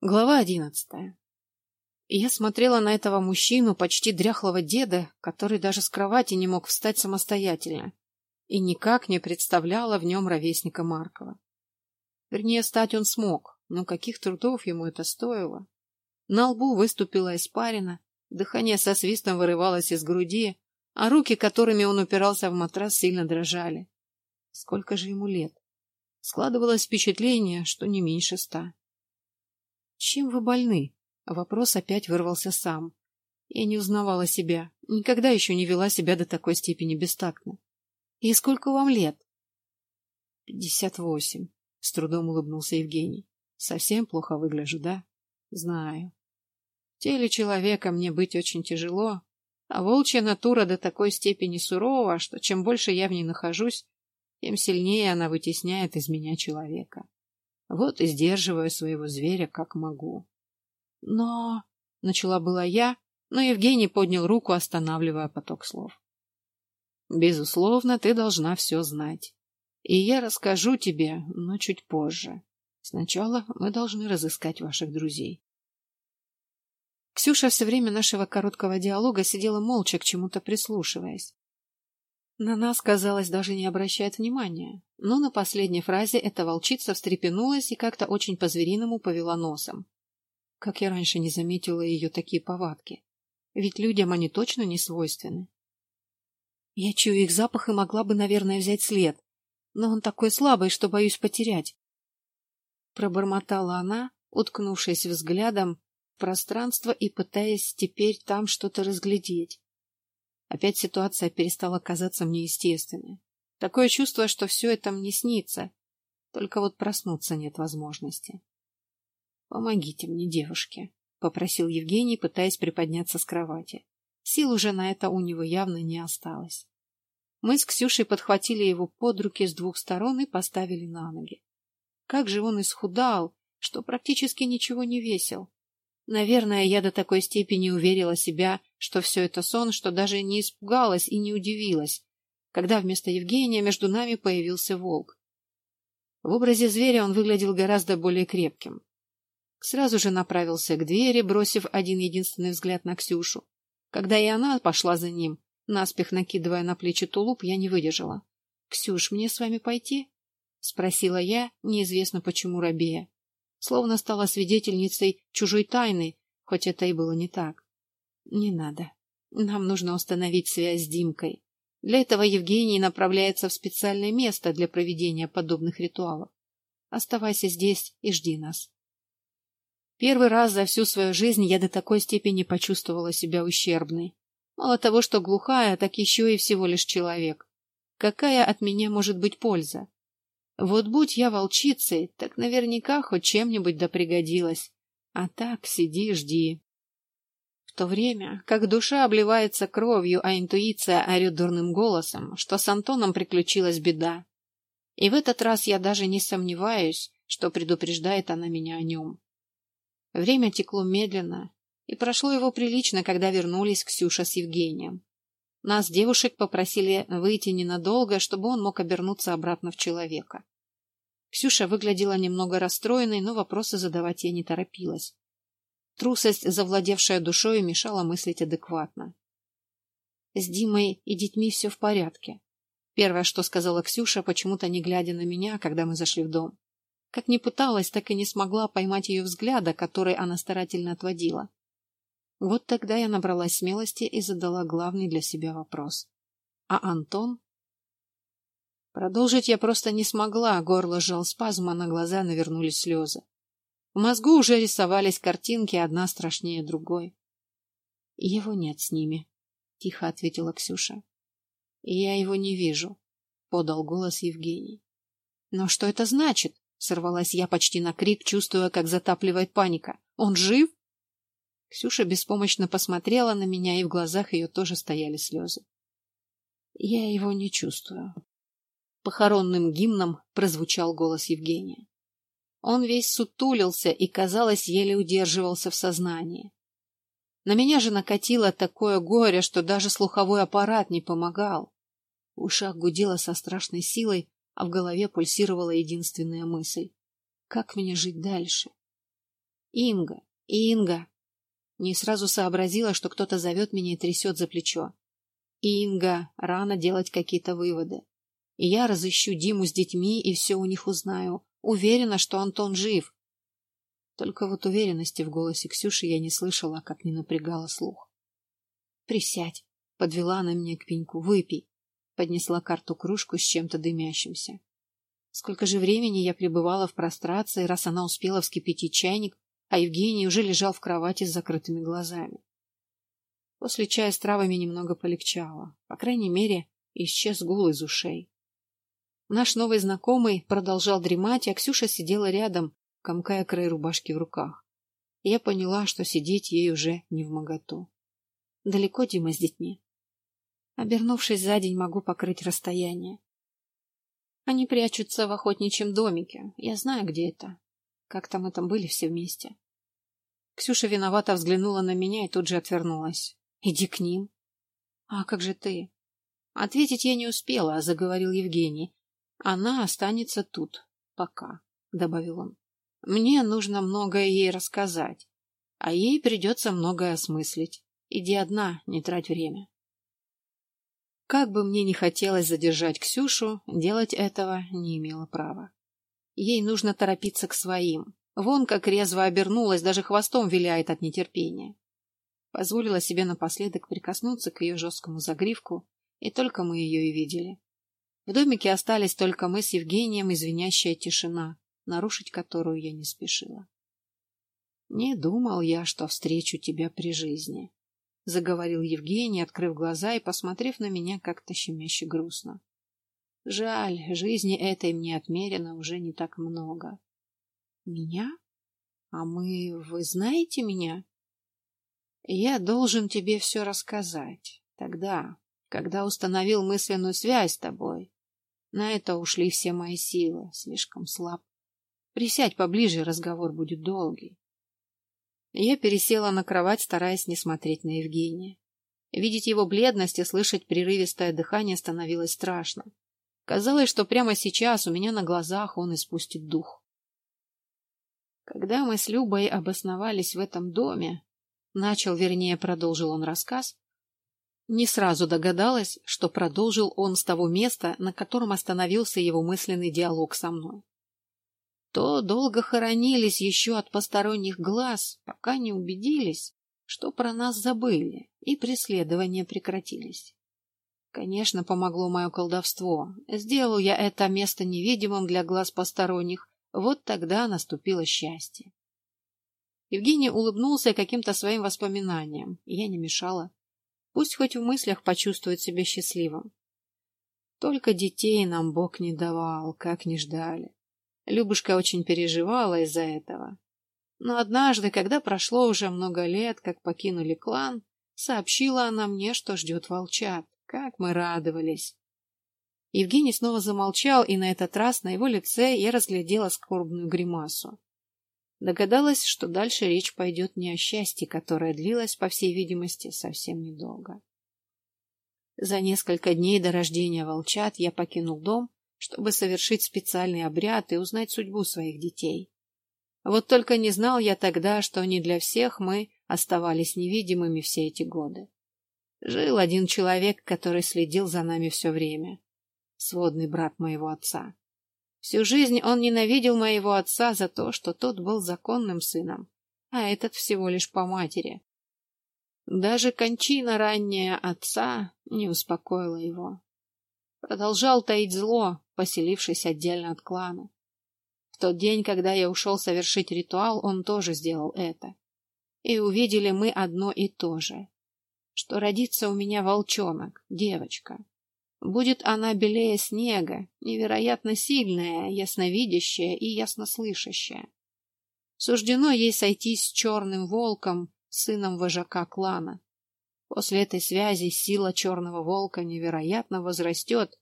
Глава одиннадцатая. Я смотрела на этого мужчину, почти дряхлого деда, который даже с кровати не мог встать самостоятельно, и никак не представляла в нем ровесника Маркова. Вернее, стать он смог, но каких трудов ему это стоило. На лбу выступила испарина, дыхание со свистом вырывалось из груди, а руки, которыми он упирался в матрас, сильно дрожали. Сколько же ему лет? Складывалось впечатление, что не меньше ста. Чем вы больны? Вопрос опять вырвался сам. Я не узнавала себя, никогда еще не вела себя до такой степени бестактно. И сколько вам лет? Пятьдесят восемь. С трудом улыбнулся Евгений. Совсем плохо выгляжу, да? Знаю. В теле человека мне быть очень тяжело, а волчья натура до такой степени сурова, что чем больше я в ней нахожусь, тем сильнее она вытесняет из меня человека. Вот и сдерживаю своего зверя как могу. Но... Начала была я, но Евгений поднял руку, останавливая поток слов. Безусловно, ты должна все знать. И я расскажу тебе, но чуть позже. Сначала мы должны разыскать ваших друзей. Ксюша все время нашего короткого диалога сидела молча, к чему-то прислушиваясь. На нас, казалось, даже не обращает внимания, но на последней фразе эта волчица встрепенулась и как-то очень по-звериному повела носом. Как я раньше не заметила ее такие повадки. Ведь людям они точно не свойственны. Я чую их запах и могла бы, наверное, взять след, но он такой слабый, что боюсь потерять. Пробормотала она, уткнувшись взглядом в пространство и пытаясь теперь там что-то разглядеть. Опять ситуация перестала казаться мне естественной. Такое чувство, что все это мне снится. Только вот проснуться нет возможности. «Помогите мне, девушки», — попросил Евгений, пытаясь приподняться с кровати. Сил уже на это у него явно не осталось. Мы с Ксюшей подхватили его под руки с двух сторон и поставили на ноги. Как же он исхудал, что практически ничего не весил. Наверное, я до такой степени уверила себя, что все это сон, что даже не испугалась и не удивилась, когда вместо Евгения между нами появился волк. В образе зверя он выглядел гораздо более крепким. Сразу же направился к двери, бросив один единственный взгляд на Ксюшу. Когда и она пошла за ним, наспех накидывая на плечи тулуп, я не выдержала. — Ксюш, мне с вами пойти? — спросила я, неизвестно почему рабея словно стала свидетельницей чужой тайны, хоть это и было не так. Не надо. Нам нужно установить связь с Димкой. Для этого Евгений направляется в специальное место для проведения подобных ритуалов. Оставайся здесь и жди нас. Первый раз за всю свою жизнь я до такой степени почувствовала себя ущербной. Мало того, что глухая, так еще и всего лишь человек. Какая от меня может быть польза? Вот будь я волчицей, так наверняка хоть чем-нибудь да пригодилась. А так сиди жди. То время, как душа обливается кровью, а интуиция орет дурным голосом, что с Антоном приключилась беда. И в этот раз я даже не сомневаюсь, что предупреждает она меня о нем. Время текло медленно, и прошло его прилично, когда вернулись Ксюша с Евгением. Нас, девушек, попросили выйти ненадолго, чтобы он мог обернуться обратно в человека. Ксюша выглядела немного расстроенной, но вопросы задавать я не торопилась. Трусость, завладевшая душой, мешала мыслить адекватно. С Димой и детьми все в порядке. Первое, что сказала Ксюша, почему-то не глядя на меня, когда мы зашли в дом. Как ни пыталась, так и не смогла поймать ее взгляда, который она старательно отводила. Вот тогда я набралась смелости и задала главный для себя вопрос. А Антон? Продолжить я просто не смогла, горло сжал спазм, а на глаза навернулись слезы. В мозгу уже рисовались картинки, одна страшнее другой. — Его нет с ними, — тихо ответила Ксюша. — Я его не вижу, — подал голос Евгений. — Но что это значит? — сорвалась я почти на крик, чувствуя, как затапливает паника. — Он жив? Ксюша беспомощно посмотрела на меня, и в глазах ее тоже стояли слезы. Я его не чувствую. Похоронным гимном прозвучал голос Евгения. Он весь сутулился и, казалось, еле удерживался в сознании. На меня же накатило такое горе, что даже слуховой аппарат не помогал. В ушах гудело со страшной силой, а в голове пульсировала единственная мысль. Как мне жить дальше? Инга! Инга! Не сразу сообразила, что кто-то зовет меня и трясет за плечо. Инга, рано делать какие-то выводы. И я разыщу Диму с детьми и все у них узнаю. Уверена, что Антон жив. Только вот уверенности в голосе Ксюши я не слышала, как не напрягала слух. «Присядь», — подвела она меня к пеньку, — «выпей». Поднесла карту кружку с чем-то дымящимся. Сколько же времени я пребывала в прострации, раз она успела вскипятить чайник, а Евгений уже лежал в кровати с закрытыми глазами. После чая с травами немного полегчало. По крайней мере, исчез гул из ушей. Наш новый знакомый продолжал дремать, а Ксюша сидела рядом, комкая край рубашки в руках. я поняла, что сидеть ей уже не в моготу. Далеко Дима с детьми. Обернувшись за день, могу покрыть расстояние. Они прячутся в охотничьем домике. Я знаю, где это. Как-то мы там были все вместе. Ксюша виновато взглянула на меня и тут же отвернулась. Иди к ним. А как же ты? Ответить я не успела, а заговорил Евгений. Она останется тут. Пока, добавил он. Мне нужно многое ей рассказать, а ей придется многое осмыслить. Иди одна, не трать время. Как бы мне ни хотелось задержать Ксюшу, делать этого не имела права. Ей нужно торопиться к своим. Вон как резво обернулась, даже хвостом виляет от нетерпения. Позволила себе напоследок прикоснуться к ее жесткому загривку, и только мы ее и видели. В домике остались только мы с Евгением и звенящая тишина, нарушить которую я не спешила. Не думал я, что встречу тебя при жизни заговорил Евгений, открыв глаза и посмотрев на меня как-то щемяще грустно. Жаль, жизни этой мне отмерено уже не так много. Меня? А мы... Вы знаете меня? Я должен тебе все рассказать. Тогда, когда установил мысленную связь с тобой. На это ушли все мои силы. Слишком слаб. Присядь поближе, разговор будет долгий. Я пересела на кровать, стараясь не смотреть на Евгения. Видеть его бледность и слышать прерывистое дыхание становилось страшно. Казалось, что прямо сейчас у меня на глазах он испустит дух. Когда мы с Любой обосновались в этом доме, начал, вернее, продолжил он рассказ, не сразу догадалась, что продолжил он с того места, на котором остановился его мысленный диалог со мной то долго хоронились еще от посторонних глаз, пока не убедились, что про нас забыли, и преследования прекратились. Конечно, помогло мое колдовство. Сделал я это место невидимым для глаз посторонних. Вот тогда наступило счастье. Евгений улыбнулся каким-то своим воспоминаниям, я не мешала. Пусть хоть в мыслях почувствует себя счастливым. Только детей нам Бог не давал, как не ждали. Любушка очень переживала из-за этого. Но однажды, когда прошло уже много лет, как покинули клан, сообщила она мне, что ждет волчат. Как мы радовались! Евгений снова замолчал, и на этот раз на его лице я разглядела скорбную гримасу. Догадалась, что дальше речь пойдет не о счастье, которое длилось, по всей видимости, совсем недолго. За несколько дней до рождения волчат я покинул дом чтобы совершить специальный обряд и узнать судьбу своих детей. Вот только не знал я тогда, что не для всех мы оставались невидимыми все эти годы. Жил один человек, который следил за нами все время. Сводный брат моего отца. Всю жизнь он ненавидел моего отца за то, что тот был законным сыном, а этот всего лишь по матери. Даже кончина ранняя отца не успокоила его. Продолжал таить зло, поселившись отдельно от клана. В тот день, когда я ушел совершить ритуал, он тоже сделал это. И увидели мы одно и то же. Что родится у меня волчонок, девочка. Будет она белее снега, невероятно сильная, ясновидящая и яснослышащая. Суждено ей сойтись с черным волком, сыном вожака клана. После этой связи сила черного волка невероятно возрастет,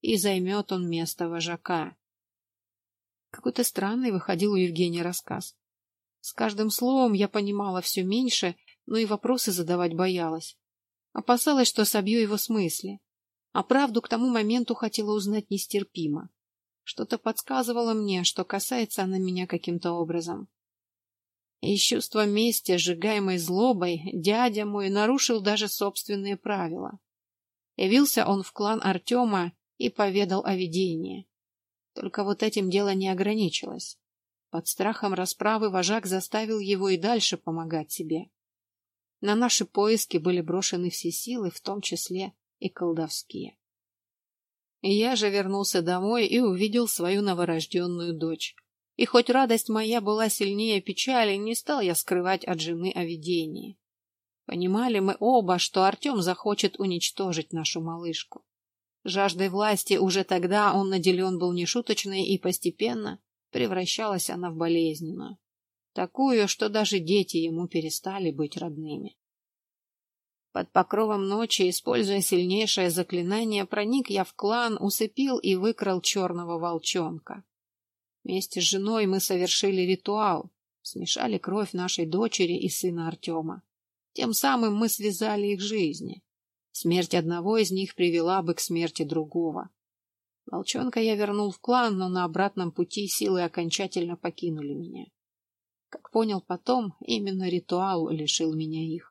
и займет он место вожака. Какой-то странный выходил у Евгения рассказ. С каждым словом я понимала все меньше, но и вопросы задавать боялась. Опасалась, что собью его смысле. А правду к тому моменту хотела узнать нестерпимо. Что-то подсказывало мне, что касается она меня каким-то образом. И с чувством мести, сжигаемой злобой, дядя мой нарушил даже собственные правила. Явился он в клан Артема и поведал о видении. Только вот этим дело не ограничилось. Под страхом расправы вожак заставил его и дальше помогать себе. На наши поиски были брошены все силы, в том числе и колдовские. Я же вернулся домой и увидел свою новорожденную дочь. И хоть радость моя была сильнее печали, не стал я скрывать от жены о видении. Понимали мы оба, что Артем захочет уничтожить нашу малышку. Жаждой власти уже тогда он наделен был нешуточной, и постепенно превращалась она в болезненную. Такую, что даже дети ему перестали быть родными. Под покровом ночи, используя сильнейшее заклинание, проник я в клан, усыпил и выкрал черного волчонка. Вместе с женой мы совершили ритуал, смешали кровь нашей дочери и сына Артема. Тем самым мы связали их жизни. Смерть одного из них привела бы к смерти другого. Волчонка я вернул в клан, но на обратном пути силы окончательно покинули меня. Как понял потом, именно ритуал лишил меня их.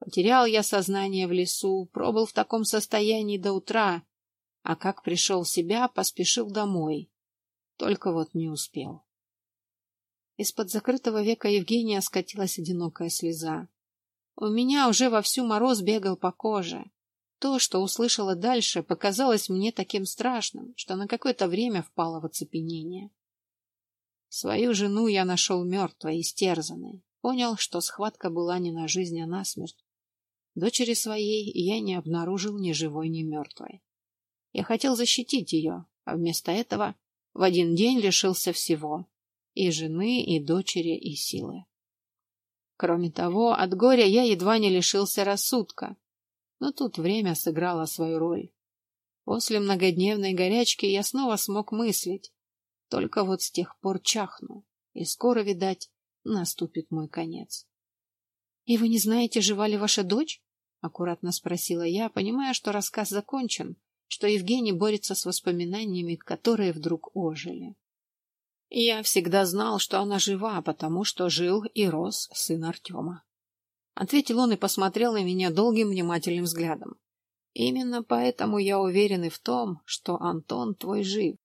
Потерял я сознание в лесу, пробыл в таком состоянии до утра, а как пришел в себя, поспешил домой. Только вот не успел. Из-под закрытого века Евгения скатилась одинокая слеза. У меня уже вовсю мороз бегал по коже. То, что услышала дальше, показалось мне таким страшным, что на какое-то время впало в оцепенение. Свою жену я нашел мертвой, истерзанной. Понял, что схватка была не на жизнь, а на смерть. Дочери своей я не обнаружил ни живой, ни мертвой. Я хотел защитить ее, а вместо этого в один день лишился всего — и жены, и дочери, и силы. Кроме того, от горя я едва не лишился рассудка. Но тут время сыграло свою роль. После многодневной горячки я снова смог мыслить. Только вот с тех пор чахну, и скоро, видать, наступит мой конец. — И вы не знаете, жива ли ваша дочь? — аккуратно спросила я, понимая, что рассказ закончен, что Евгений борется с воспоминаниями, которые вдруг ожили. Я всегда знал, что она жива, потому что жил и рос сын Артема. Ответил он и посмотрел на меня долгим внимательным взглядом. Именно поэтому я уверен и в том, что Антон твой жив.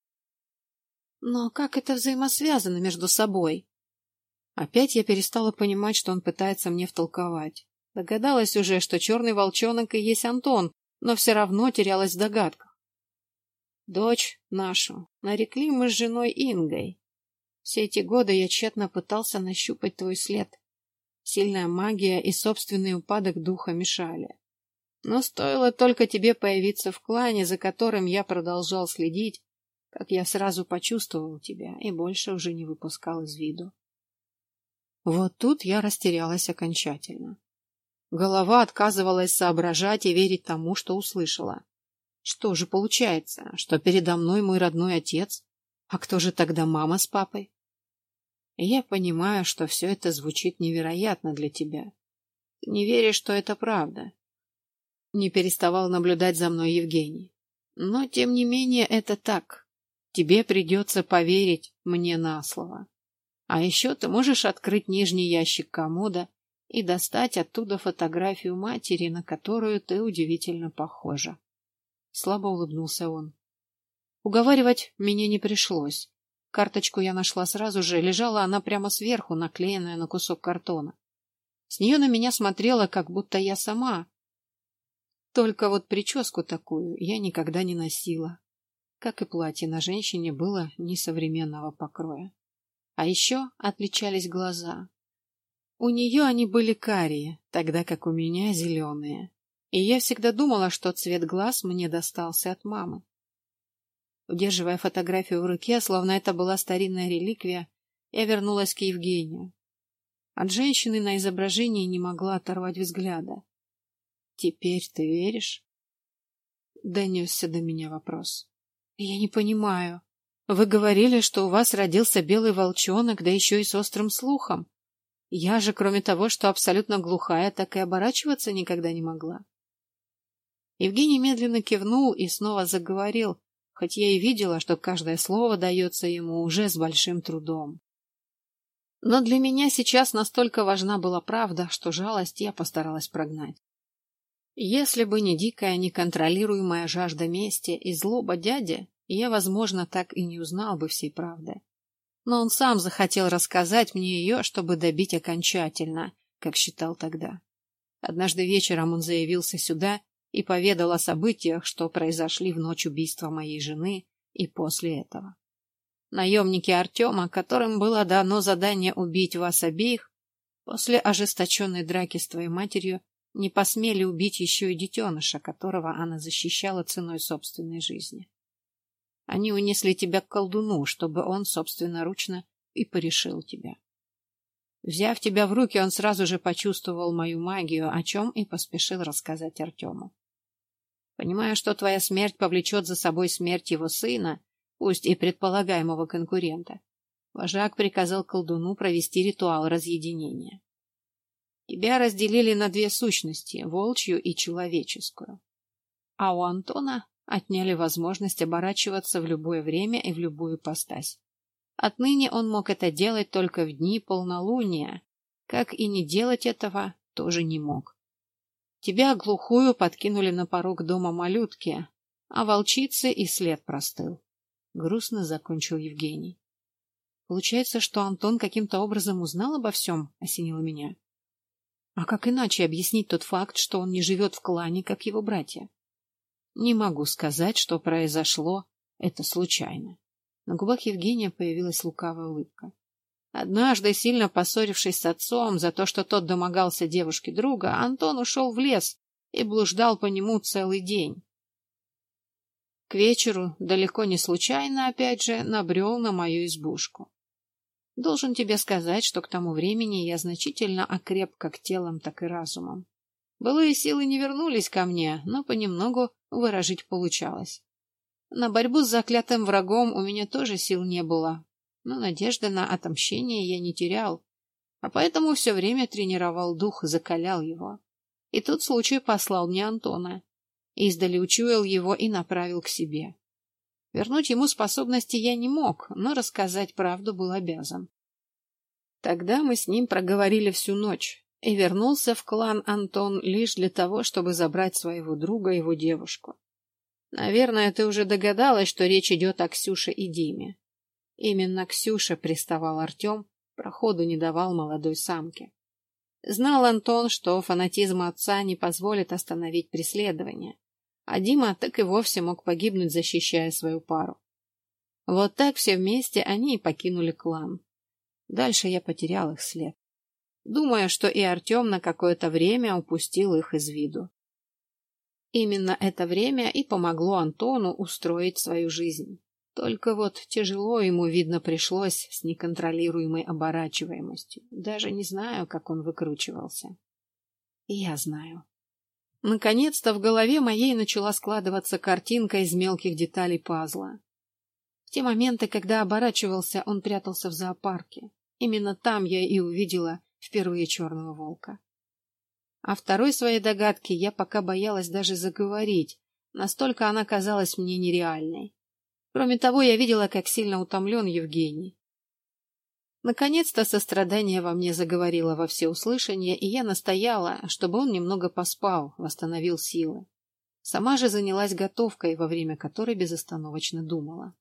Но как это взаимосвязано между собой? Опять я перестала понимать, что он пытается мне втолковать. Догадалась уже, что черный волчонок и есть Антон, но все равно терялась в догадках. Дочь нашу нарекли мы с женой Ингой, все эти годы я тщетно пытался нащупать твой след. Сильная магия и собственный упадок духа мешали. Но стоило только тебе появиться в клане, за которым я продолжал следить, как я сразу почувствовал тебя и больше уже не выпускал из виду. Вот тут я растерялась окончательно. Голова отказывалась соображать и верить тому, что услышала. Что же получается, что передо мной мой родной отец? А кто же тогда мама с папой? Я понимаю, что все это звучит невероятно для тебя. Ты не веришь, что это правда. Не переставал наблюдать за мной Евгений. Но, тем не менее, это так. Тебе придется поверить мне на слово. А еще ты можешь открыть нижний ящик комода и достать оттуда фотографию матери, на которую ты удивительно похожа. Слабо улыбнулся он. Уговаривать меня не пришлось. Карточку я нашла сразу же, лежала она прямо сверху, наклеенная на кусок картона. С нее на меня смотрела, как будто я сама. Только вот прическу такую я никогда не носила. Как и платье на женщине было несовременного покроя. А еще отличались глаза. У нее они были карие, тогда как у меня зеленые. И я всегда думала, что цвет глаз мне достался от мамы. Удерживая фотографию в руке, словно это была старинная реликвия, я вернулась к Евгению. От женщины на изображении не могла оторвать взгляда. «Теперь ты веришь?» Донесся до меня вопрос. «Я не понимаю. Вы говорили, что у вас родился белый волчонок, да еще и с острым слухом. Я же, кроме того, что абсолютно глухая, так и оборачиваться никогда не могла». Евгений медленно кивнул и снова заговорил, хоть я и видела, что каждое слово дается ему уже с большим трудом. Но для меня сейчас настолько важна была правда, что жалость я постаралась прогнать. Если бы не дикая, неконтролируемая жажда мести и злоба дяди, я, возможно, так и не узнал бы всей правды. Но он сам захотел рассказать мне ее, чтобы добить окончательно, как считал тогда. Однажды вечером он заявился сюда и поведал о событиях, что произошли в ночь убийства моей жены и после этого. Наемники Артема, которым было дано задание убить вас обеих, после ожесточенной драки с твоей матерью, не посмели убить еще и детеныша, которого она защищала ценой собственной жизни. Они унесли тебя к колдуну, чтобы он собственноручно и порешил тебя. Взяв тебя в руки, он сразу же почувствовал мою магию, о чем и поспешил рассказать Артему. Понимая, что твоя смерть повлечет за собой смерть его сына, пусть и предполагаемого конкурента, вожак приказал колдуну провести ритуал разъединения. Тебя разделили на две сущности, волчью и человеческую. А у Антона отняли возможность оборачиваться в любое время и в любую постась. Отныне он мог это делать только в дни полнолуния, как и не делать этого тоже не мог. Тебя глухую подкинули на порог дома малютки, а волчицы и след простыл. Грустно закончил Евгений. Получается, что Антон каким-то образом узнал обо всем, осенило меня. А как иначе объяснить тот факт, что он не живет в клане, как его братья? Не могу сказать, что произошло это случайно. На губах Евгения появилась лукавая улыбка. Однажды, сильно поссорившись с отцом за то, что тот домогался девушке друга, Антон ушел в лес и блуждал по нему целый день. К вечеру, далеко не случайно, опять же, набрел на мою избушку. Должен тебе сказать, что к тому времени я значительно окреп как телом, так и разумом. Былые силы не вернулись ко мне, но понемногу выражить получалось. На борьбу с заклятым врагом у меня тоже сил не было, но надежды на отомщение я не терял, а поэтому все время тренировал дух закалял его. И тут случай послал мне Антона. Издали учуял его и направил к себе. Вернуть ему способности я не мог, но рассказать правду был обязан. Тогда мы с ним проговорили всю ночь, и вернулся в клан Антон лишь для того, чтобы забрать своего друга и его девушку. Наверное, ты уже догадалась, что речь идет о Ксюше и Диме. Именно Ксюша приставал Артем, проходу не давал молодой самке. Знал Антон, что фанатизм отца не позволит остановить преследование, а Дима так и вовсе мог погибнуть, защищая свою пару. Вот так все вместе они и покинули клан. Дальше я потерял их след. Думая, что и Артем на какое-то время упустил их из виду. Именно это время и помогло Антону устроить свою жизнь. Только вот тяжело ему, видно, пришлось с неконтролируемой оборачиваемостью. Даже не знаю, как он выкручивался. я знаю. Наконец-то в голове моей начала складываться картинка из мелких деталей пазла. В те моменты, когда оборачивался, он прятался в зоопарке. Именно там я и увидела впервые черного волка. А второй своей догадки я пока боялась даже заговорить, настолько она казалась мне нереальной. Кроме того, я видела, как сильно утомлен Евгений. Наконец-то сострадание во мне заговорило во всеуслышание, и я настояла, чтобы он немного поспал, восстановил силы. Сама же занялась готовкой, во время которой безостановочно думала.